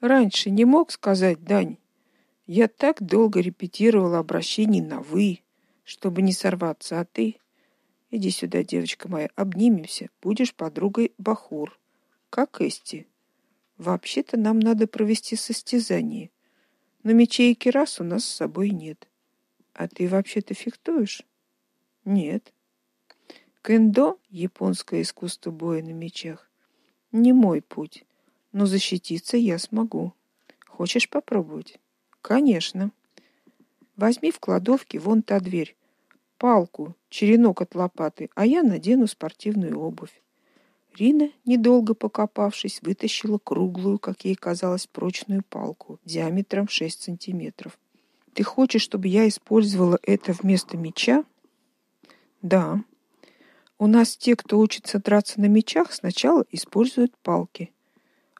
Раньше не мог сказать, Дань. Я так долго репетировал обращение на вы, чтобы не сорваться, а ты Иди сюда, девочка моя, обнимемся. Будешь подругой Бахур, как Эсти. Вообще-то нам надо провести состязание. Но мечей и кирас у нас с собой нет. А ты вообще-то фехтуешь? Нет. Кендо, японское искусство боя на мечах, не мой путь, но защититься я смогу. Хочешь попробовать? Конечно. Возьми в кладовке вон та дверь палку, черенок от лопаты, а я надену спортивную обувь. Рина, недолго покопавшись, вытащила круглую, как ей казалось, прочную палку диаметром 6 сантиметров. Ты хочешь, чтобы я использовала это вместо меча? Да. У нас те, кто учится драться на мечах, сначала используют палки.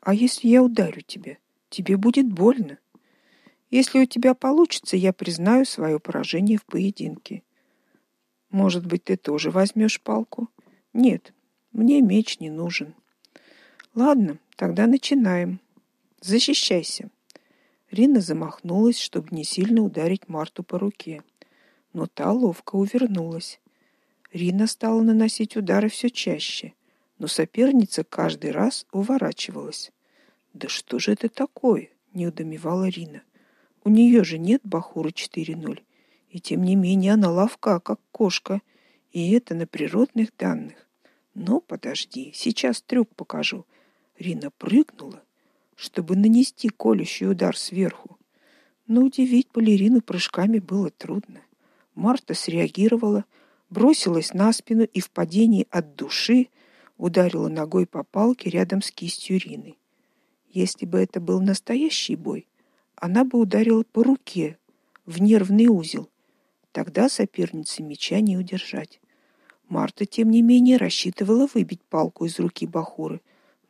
А если я ударю тебя, тебе будет больно. Если у тебя получится, я признаю свое поражение в поединке. Может быть, ты тоже возьмешь палку? Нет, мне меч не нужен. Ладно, тогда начинаем. Защищайся. Рина замахнулась, чтобы не сильно ударить Марту по руке, но та ловко увернулась. Рина стала наносить удары все чаще, но соперница каждый раз уворачивалась. Да что же это такое? не удомевала Рина. У нее же нет Бахура 4:0. И тем не менее она ловка, как кошка, и это на природных данных. Но подожди, сейчас трюк покажу. Рина прыгнула, чтобы нанести колющий удар сверху. Но удивить балерину прыжками было трудно. Марта среагировала, бросилась на спину и в падении от души ударила ногой по палке рядом с кистью Рины. Если бы это был настоящий бой, она бы ударила по руке в нервный узел, Тогда сопернице меча не удержать. Марта, тем не менее, рассчитывала выбить палку из руки Бахуры,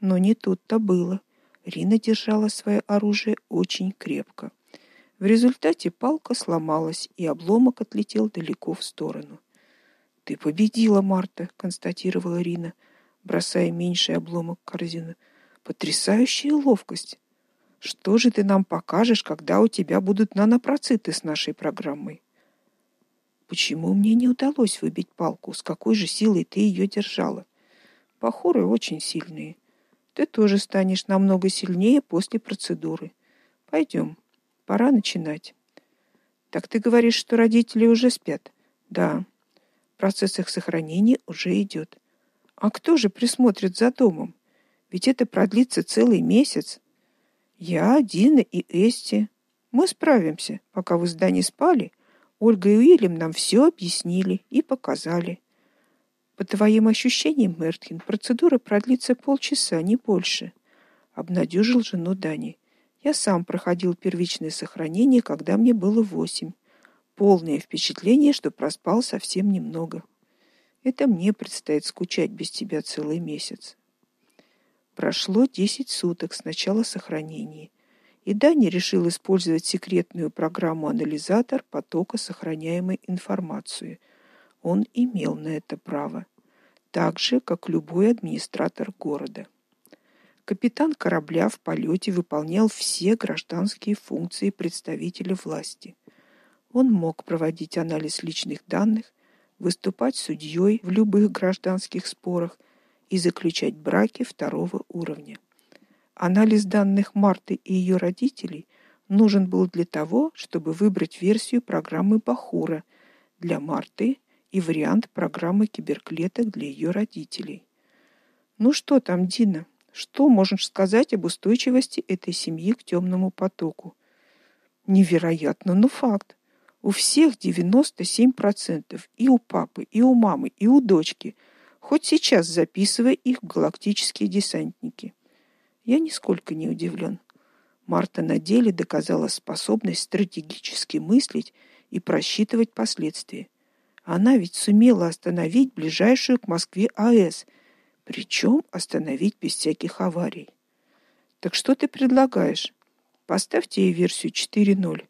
но не тут-то было. Рина держала свое оружие очень крепко. В результате палка сломалась, и обломок отлетел далеко в сторону. Ты победила, Марта, констатировала Рина, бросая меньший обломок в корзину. Потрясающая ловкость. Что же ты нам покажешь, когда у тебя будут нанопроциты с нашей программой? Почему мне не удалось выбить палку? С какой же силой ты ее держала? Похоры очень сильные. Ты тоже станешь намного сильнее после процедуры. Пойдем, Пора начинать. Так ты говоришь, что родители уже спят? Да. Процесс их сохранения уже идет. А кто же присмотрит за домом? Ведь это продлится целый месяц. Я, Дина и Эсти. Мы справимся, пока вы с Даней спали. Ольга и Уильям нам все объяснили и показали. По твоим ощущениям, Мерткин, процедура продлится полчаса, не больше, обнадежил жену Дани. Я сам проходил первичное сохранение, когда мне было восемь. Полное впечатление, что проспал совсем немного. Это мне предстоит скучать без тебя целый месяц. Прошло десять суток с начала сохранения и Дани решил использовать секретную программу-анализатор потока сохраняемой информации. Он имел на это право, так же, как любой администратор города. Капитан корабля в полете выполнял все гражданские функции представителя власти. Он мог проводить анализ личных данных, выступать судьей в любых гражданских спорах и заключать браки второго уровня. Анализ данных Марты и ее родителей нужен был для того, чтобы выбрать версию программы Бахура для Марты и вариант программы киберклеток для ее родителей. Ну что там, Дина? Что можешь сказать об устойчивости этой семьи к темному потоку? Невероятно, но факт. У всех 97%, и у папы, и у мамы, и у дочки. Хоть сейчас записывай их в галактические десантники. Я нисколько не удивлен. Марта на деле доказала способность стратегически мыслить и просчитывать последствия. Она ведь сумела остановить ближайшую к Москве АЭС, причем остановить без всяких аварий. Так что ты предлагаешь? Поставьте ей версию 4.0.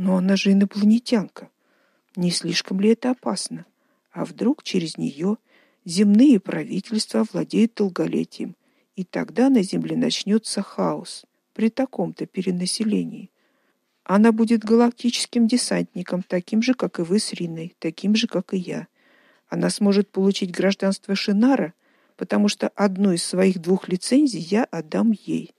Но она же инопланетянка. Не слишком ли это опасно? А вдруг через нее земные правительства владеют долголетием, и тогда на земле начнется хаос. при таком-то перенаселении. Она будет галактическим десантником, таким же, как и вы с Риной, таким же, как и я. Она сможет получить гражданство Шинара, потому что одну из своих двух лицензий я отдам ей.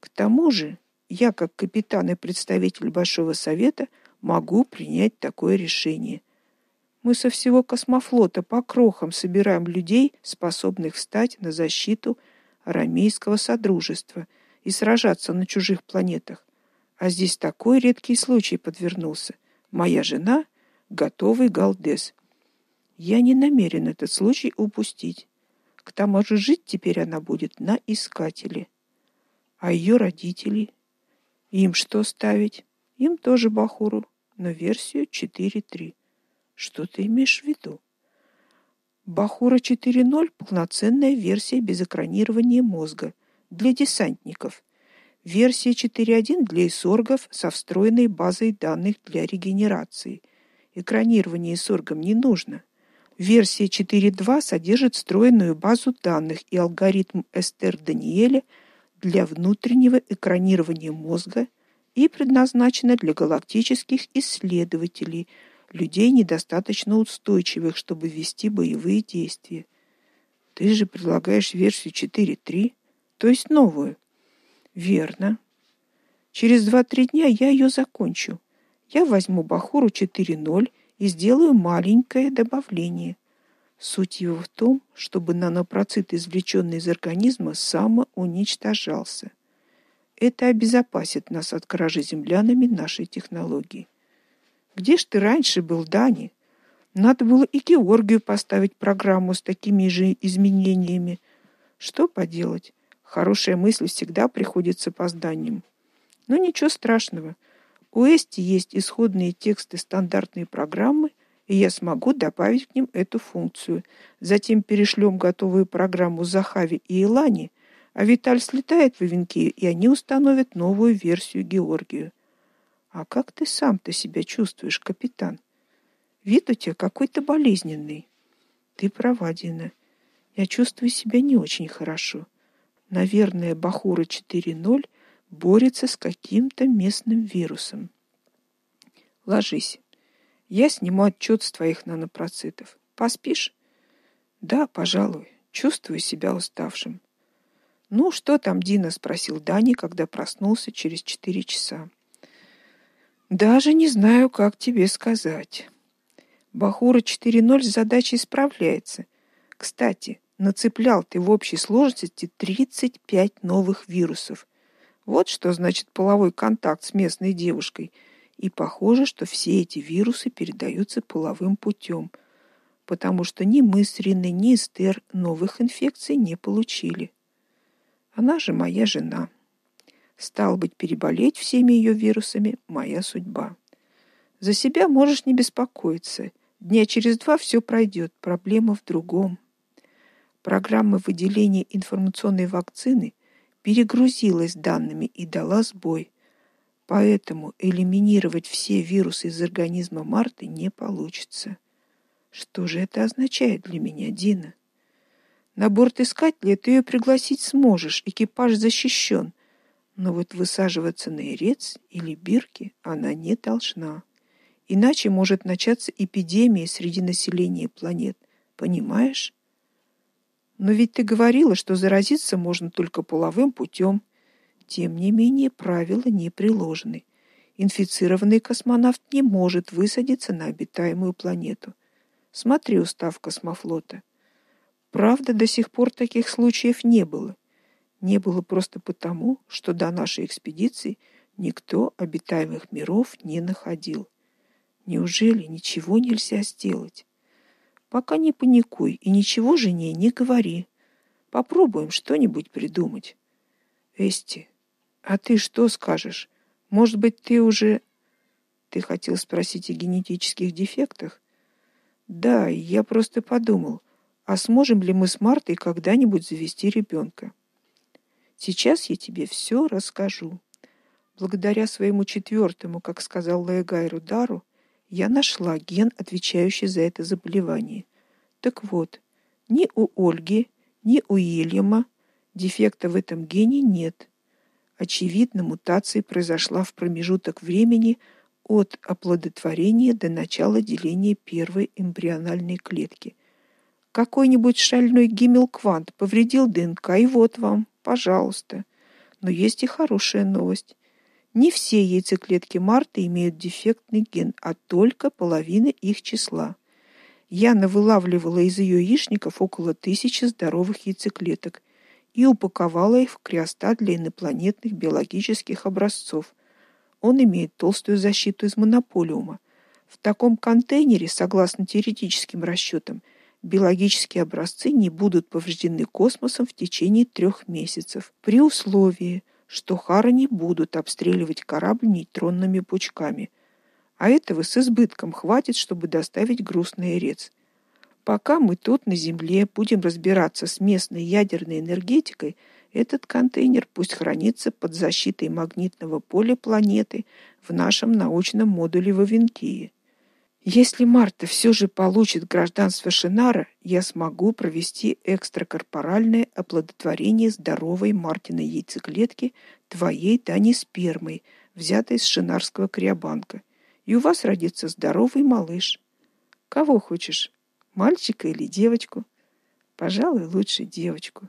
К тому же, я, как капитан и представитель Большого совета, могу принять такое решение. Мы со всего космофлота по крохам собираем людей, способных встать на защиту арамейского содружества и сражаться на чужих планетах. А здесь такой редкий случай подвернулся. Моя жена готовый галдес. Я не намерен этот случай упустить. К тому же жить теперь она будет на искателе. А ее родители им что ставить? Им тоже бахуру, но версию 4.3. Что ты имеешь в виду? Бахура 4.0 полноценная версия без экранирования мозга для десантников. Версия 4.1 для исоргов со встроенной базой данных для регенерации. Экранирование исоргам не нужно. Версия 4.2 содержит встроенную базу данных и алгоритм Эстер-Даниэля для внутреннего экранирования мозга и предназначена для галактических исследователей – людей недостаточно устойчивых, чтобы вести боевые действия. Ты же предлагаешь версию 4.3, то есть новую. Верно. Через 2-3 дня я ее закончу. Я возьму Бахуру 4.0 и сделаю маленькое добавление. Суть его в том, чтобы нанопроцит, извлеченный из организма, самоуничтожался. Это обезопасит нас от кражи землянами нашей технологии. Где ж ты раньше был, Дани? Надо было и Георгию поставить программу с такими же изменениями. Что поделать? Хорошая мысль всегда приходит с опозданием. Но ничего страшного. У Эсти есть исходные тексты стандартной программы, и я смогу добавить к ним эту функцию. Затем перешлем готовую программу Захави и Илане, а Виталь слетает в Ивенкию, и они установят новую версию Георгию. А как ты сам-то себя чувствуешь, капитан? Вид у тебя какой-то болезненный. Ты права, Дина. Я чувствую себя не очень хорошо. Наверное, Бахура 4.0 борется с каким-то местным вирусом. Ложись. Я сниму отчет с твоих нанопроцитов. Поспишь? Да, пожалуй. Чувствую себя уставшим. Ну, что там, Дина, спросил Дани, когда проснулся через четыре часа. Даже не знаю, как тебе сказать. Бахура 4.0 с задачей справляется. Кстати, нацеплял ты в общей сложности 35 новых вирусов. Вот что значит половой контакт с местной девушкой. И похоже, что все эти вирусы передаются половым путем, потому что ни мы с Риной, ни Эстер новых инфекций не получили. Она же моя жена. Стал быть, переболеть всеми ее вирусами моя судьба. За себя можешь не беспокоиться. Дня через два все пройдет, проблема в другом. Программа выделения информационной вакцины перегрузилась данными и дала сбой. Поэтому элиминировать все вирусы из организма Марты не получится. Что же это означает для меня, Дина? На борт искателя ты ее пригласить сможешь, экипаж защищен — но вот высаживаться на Ирец или Бирки она не должна. Иначе может начаться эпидемия среди населения планет. Понимаешь? Но ведь ты говорила, что заразиться можно только половым путем. Тем не менее, правила не приложены. Инфицированный космонавт не может высадиться на обитаемую планету. Смотри устав космофлота. Правда, до сих пор таких случаев не было не было просто потому, что до нашей экспедиции никто обитаемых миров не находил. Неужели ничего нельзя сделать? Пока не паникуй и ничего жене не говори. Попробуем что-нибудь придумать. Эсти, а ты что скажешь? Может быть, ты уже Ты хотел спросить о генетических дефектах? Да, я просто подумал, а сможем ли мы с Мартой когда-нибудь завести ребенка? Сейчас я тебе все расскажу. Благодаря своему четвертому, как сказал Лаэгайру дару, я нашла ген, отвечающий за это заболевание. Так вот, ни у Ольги, ни у Ильяма дефекта в этом гене нет. Очевидно, мутация произошла в промежуток времени от оплодотворения до начала деления первой эмбриональной клетки. Какой-нибудь шальной гиммелквант повредил ДНК, и вот вам, пожалуйста. Но есть и хорошая новость. Не все яйцеклетки Марты имеют дефектный ген, а только половина их числа. Я навылавливала из ее яичников около тысячи здоровых яйцеклеток и упаковала их в криостат для инопланетных биологических образцов. Он имеет толстую защиту из монополиума. В таком контейнере, согласно теоретическим расчетам, биологические образцы не будут повреждены космосом в течение трех месяцев, при условии, что Хара не будут обстреливать корабль нейтронными пучками. А этого с избытком хватит, чтобы доставить груз на Эрец. Пока мы тут на Земле будем разбираться с местной ядерной энергетикой, этот контейнер пусть хранится под защитой магнитного поля планеты в нашем научном модуле в Авентии. Если Марта все же получит гражданство Шинара, я смогу провести экстракорпоральное оплодотворение здоровой Мартиной яйцеклетки твоей Тани спермой, взятой из Шинарского криобанка. И у вас родится здоровый малыш. Кого хочешь? Мальчика или девочку? Пожалуй, лучше девочку.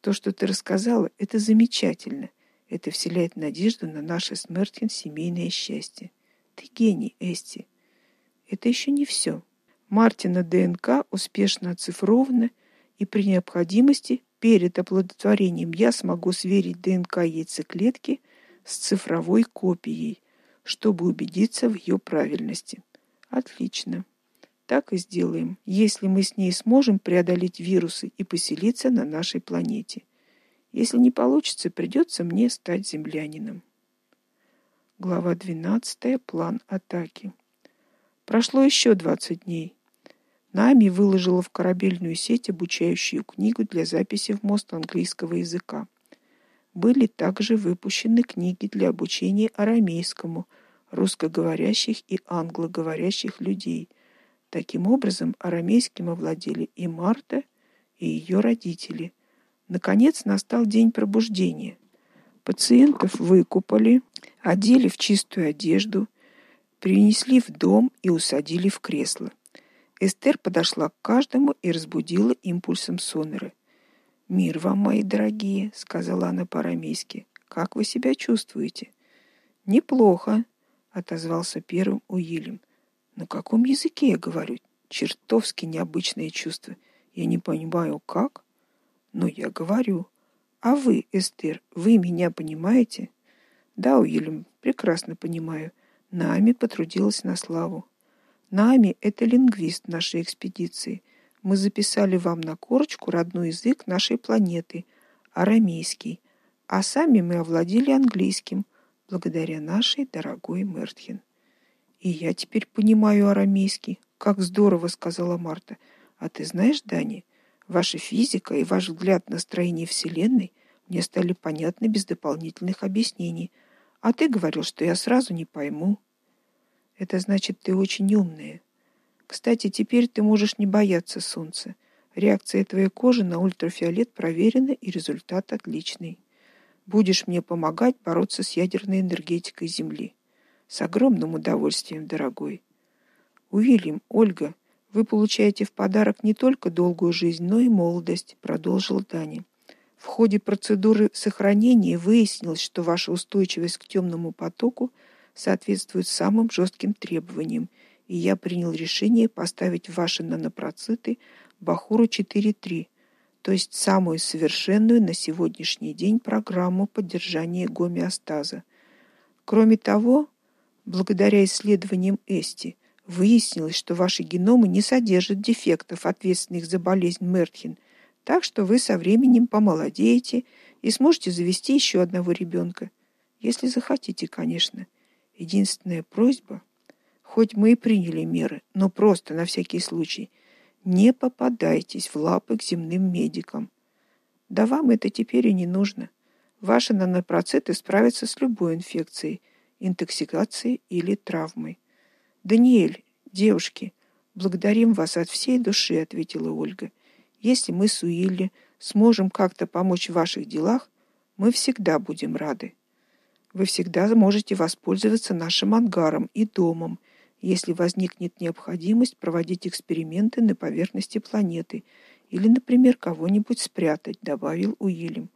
То, что ты рассказала, это замечательно. Это вселяет надежду на наше с Мертин семейное счастье. Ты гений, Эсти. Это еще не все. Мартина ДНК успешно оцифрована, и при необходимости перед оплодотворением я смогу сверить ДНК яйцеклетки с цифровой копией, чтобы убедиться в ее правильности. Отлично. Так и сделаем, если мы с ней сможем преодолеть вирусы и поселиться на нашей планете. Если не получится, придется мне стать землянином. Глава 12. План атаки. Прошло еще 20 дней. Нами выложила в корабельную сеть обучающую книгу для записи в мост английского языка. Были также выпущены книги для обучения арамейскому русскоговорящих и англоговорящих людей. Таким образом, арамейским овладели и Марта, и ее родители. Наконец настал день пробуждения. Пациентов выкупали, одели в чистую одежду, принесли в дом и усадили в кресло. Эстер подошла к каждому и разбудила импульсом сонера. "Мир вам, мои дорогие", сказала она по-арамейски. "Как вы себя чувствуете?" "Неплохо", отозвался первым Уильям. "На каком языке я говорю? Чертовски необычное чувство. Я не понимаю, как, но я говорю. А вы, Эстер, вы меня понимаете?" "Да, Уильям, прекрасно понимаю." Нами потрудилась на славу. Нами это лингвист нашей экспедиции. Мы записали вам на корочку родной язык нашей планеты арамейский, а сами мы овладели английским благодаря нашей дорогой Мертхен. И я теперь понимаю арамейский. Как здорово, сказала Марта. А ты знаешь, Дани, ваша физика и ваш взгляд на строение вселенной мне стали понятны без дополнительных объяснений. А ты говорил, что я сразу не пойму. Это значит, ты очень умная. Кстати, теперь ты можешь не бояться солнца. Реакция твоей кожи на ультрафиолет проверена и результат отличный. Будешь мне помогать бороться с ядерной энергетикой Земли. С огромным удовольствием, дорогой. Уильям, Ольга, вы получаете в подарок не только долгую жизнь, но и молодость, продолжил Дани. В ходе процедуры сохранения выяснилось, что ваша устойчивость к темному потоку – соответствует самым жестким требованиям, и я принял решение поставить ваши нанопроциты Бахуру 4.3, то есть самую совершенную на сегодняшний день программу поддержания гомеостаза. Кроме того, благодаря исследованиям Эсти, выяснилось, что ваши геномы не содержат дефектов, ответственных за болезнь Мертхен, так что вы со временем помолодеете и сможете завести еще одного ребенка, если захотите, конечно. Единственная просьба, хоть мы и приняли меры, но просто на всякий случай, не попадайтесь в лапы к земным медикам. Да вам это теперь и не нужно. Ваши нанопроциты справятся с любой инфекцией, интоксикацией или травмой. Даниэль, девушки, благодарим вас от всей души, ответила Ольга. Если мы с Уилли сможем как-то помочь в ваших делах, Мы всегда будем рады. Вы всегда можете воспользоваться нашим ангаром и домом, если возникнет необходимость проводить эксперименты на поверхности планеты или, например, кого-нибудь спрятать, добавил Уильям.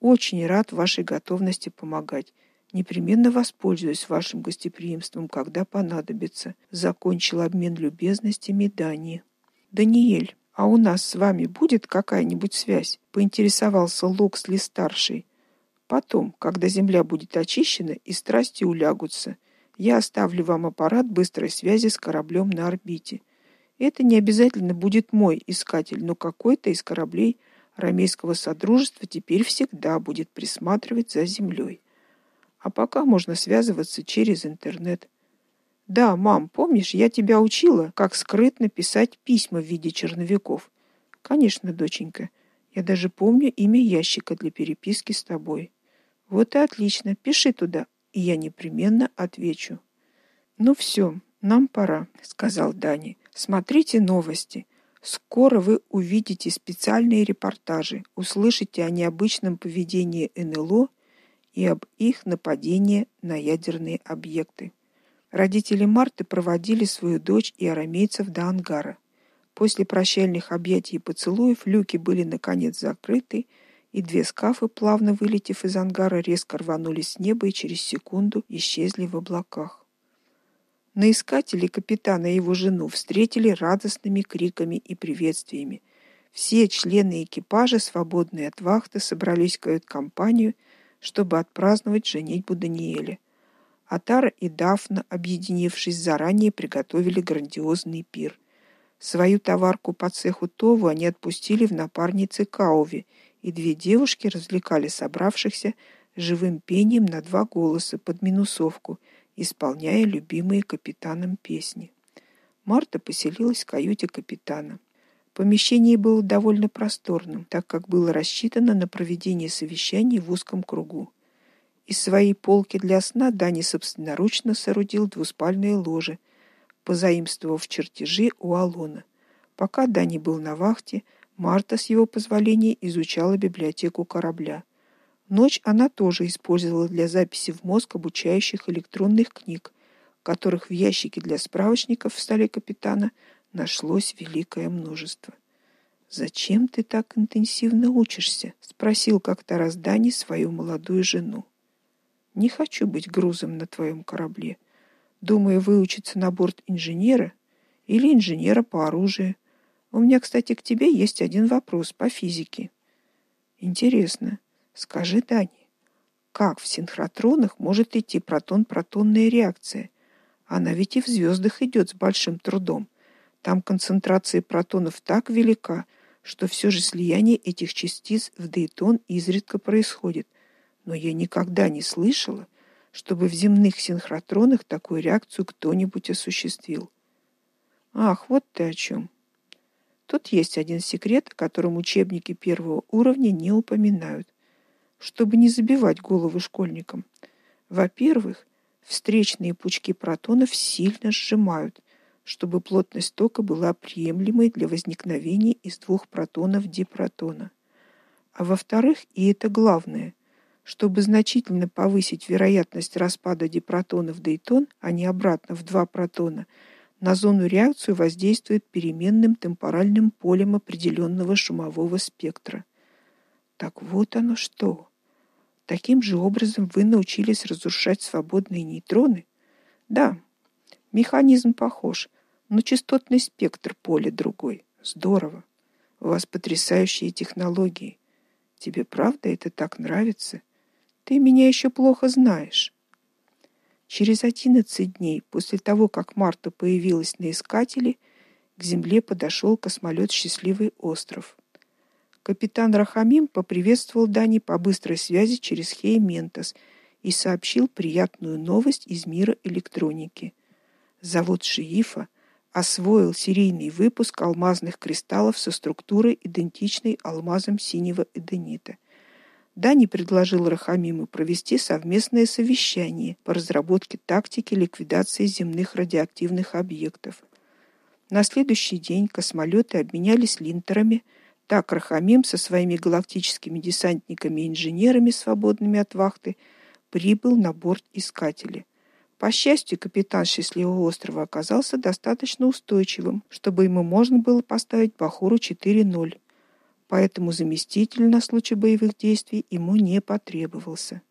Очень рад вашей готовности помогать. Непременно воспользуюсь вашим гостеприимством, когда понадобится, закончил обмен любезностями Дани. Даниэль, а у нас с вами будет какая-нибудь связь? поинтересовался Локсли старший. Потом, когда земля будет очищена и страсти улягутся, я оставлю вам аппарат быстрой связи с кораблем на орбите. Это не обязательно будет мой искатель, но какой-то из кораблей ромейского содружества теперь всегда будет присматривать за землей. А пока можно связываться через интернет. Да, мам, помнишь, я тебя учила, как скрытно писать письма в виде черновиков. Конечно, доченька. Я даже помню имя ящика для переписки с тобой. Вот и отлично. Пиши туда, и я непременно отвечу. Ну все, нам пора, сказал Дани. Смотрите новости. Скоро вы увидите специальные репортажи, услышите о необычном поведении НЛО и об их нападении на ядерные объекты. Родители Марты проводили свою дочь и арамейцев до ангара. После прощальных объятий и поцелуев люки были наконец закрыты, и две скафы, плавно вылетев из ангара, резко рванулись с неба и через секунду исчезли в облаках. На искателей капитана и его жену встретили радостными криками и приветствиями. Все члены экипажа, свободные от вахты, собрались в кают-компанию – чтобы отпраздновать женитьбу Даниэля. Атара и Дафна, объединившись заранее, приготовили грандиозный пир. Свою товарку по цеху Тову они отпустили в напарнице Кауви, и две девушки развлекали собравшихся живым пением на два голоса под минусовку, исполняя любимые капитаном песни. Марта поселилась в каюте капитана. Помещение было довольно просторным, так как было рассчитано на проведение совещаний в узком кругу. Из своей полки для сна Дани собственноручно соорудил двуспальное ложе, позаимствовав чертежи у Алона. Пока Дани был на вахте, Марта с его позволения изучала библиотеку корабля. Ночь она тоже использовала для записи в мозг обучающих электронных книг, которых в ящике для справочников в столе капитана нашлось великое множество. Зачем ты так интенсивно учишься? спросил как-то раз Дани свою молодую жену. Не хочу быть грузом на твоем корабле. Думаю выучиться на борт инженера или инженера по оружию. У меня, кстати, к тебе есть один вопрос по физике. Интересно. Скажи, Дани, как в синхротронах может идти протон-протонная реакция? Она ведь и в звездах идет с большим трудом. Там концентрация протонов так велика, что все же слияние этих частиц в дейтон изредка происходит. Но я никогда не слышала, чтобы в земных синхротронах такую реакцию кто-нибудь осуществил. Ах, вот ты о чем. Тут есть один секрет, о котором учебники первого уровня не упоминают, чтобы не забивать головы школьникам. Во-первых, встречные пучки протонов сильно сжимают – чтобы плотность тока была приемлемой для возникновения из двух протонов дипротона. А во-вторых, и это главное, чтобы значительно повысить вероятность распада дипротона в дейтон, а не обратно в два протона, на зону реакции воздействует переменным темпоральным полем определенного шумового спектра. Так вот оно что. Таким же образом вы научились разрушать свободные нейтроны? Да, Механизм похож, но частотный спектр поля другой. Здорово. У вас потрясающие технологии. Тебе правда это так нравится? Ты меня еще плохо знаешь. Через одиннадцать дней после того, как Марта появилась на искателе, к земле подошел космолет Счастливый остров. Капитан Рахамим поприветствовал Дани по быстрой связи через Хейментос и сообщил приятную новость из мира электроники. Завод Шиифа освоил серийный выпуск алмазных кристаллов со структурой, идентичной алмазам синего эденита. Дани предложил Рахамиму провести совместное совещание по разработке тактики ликвидации земных радиоактивных объектов. На следующий день космолеты обменялись линтерами, Так Рахамим со своими галактическими десантниками и инженерами, свободными от вахты, прибыл на борт искателя. По счастью, капитан Счастливого острова оказался достаточно устойчивым, чтобы ему можно было поставить Бахуру 4:0. Поэтому заместитель на случай боевых действий ему не потребовался.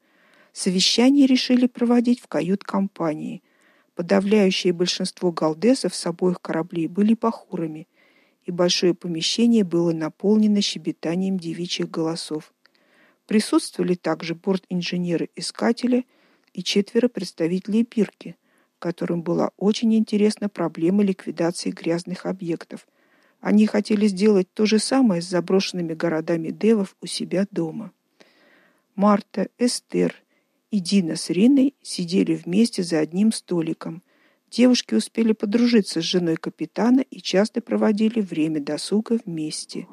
Совещание решили проводить в кают-компании. Подавляющее большинство галдесов с обоих кораблей были бахурами – и большое помещение было наполнено щебетанием девичьих голосов. Присутствовали также борт-инженеры искателя и четверо представителей Бирки, которым была очень интересна проблема ликвидации грязных объектов. Они хотели сделать то же самое с заброшенными городами девов у себя дома. Марта, Эстер и Дина с Риной сидели вместе за одним столиком Девушки успели подружиться с женой капитана и часто проводили время досуга вместе,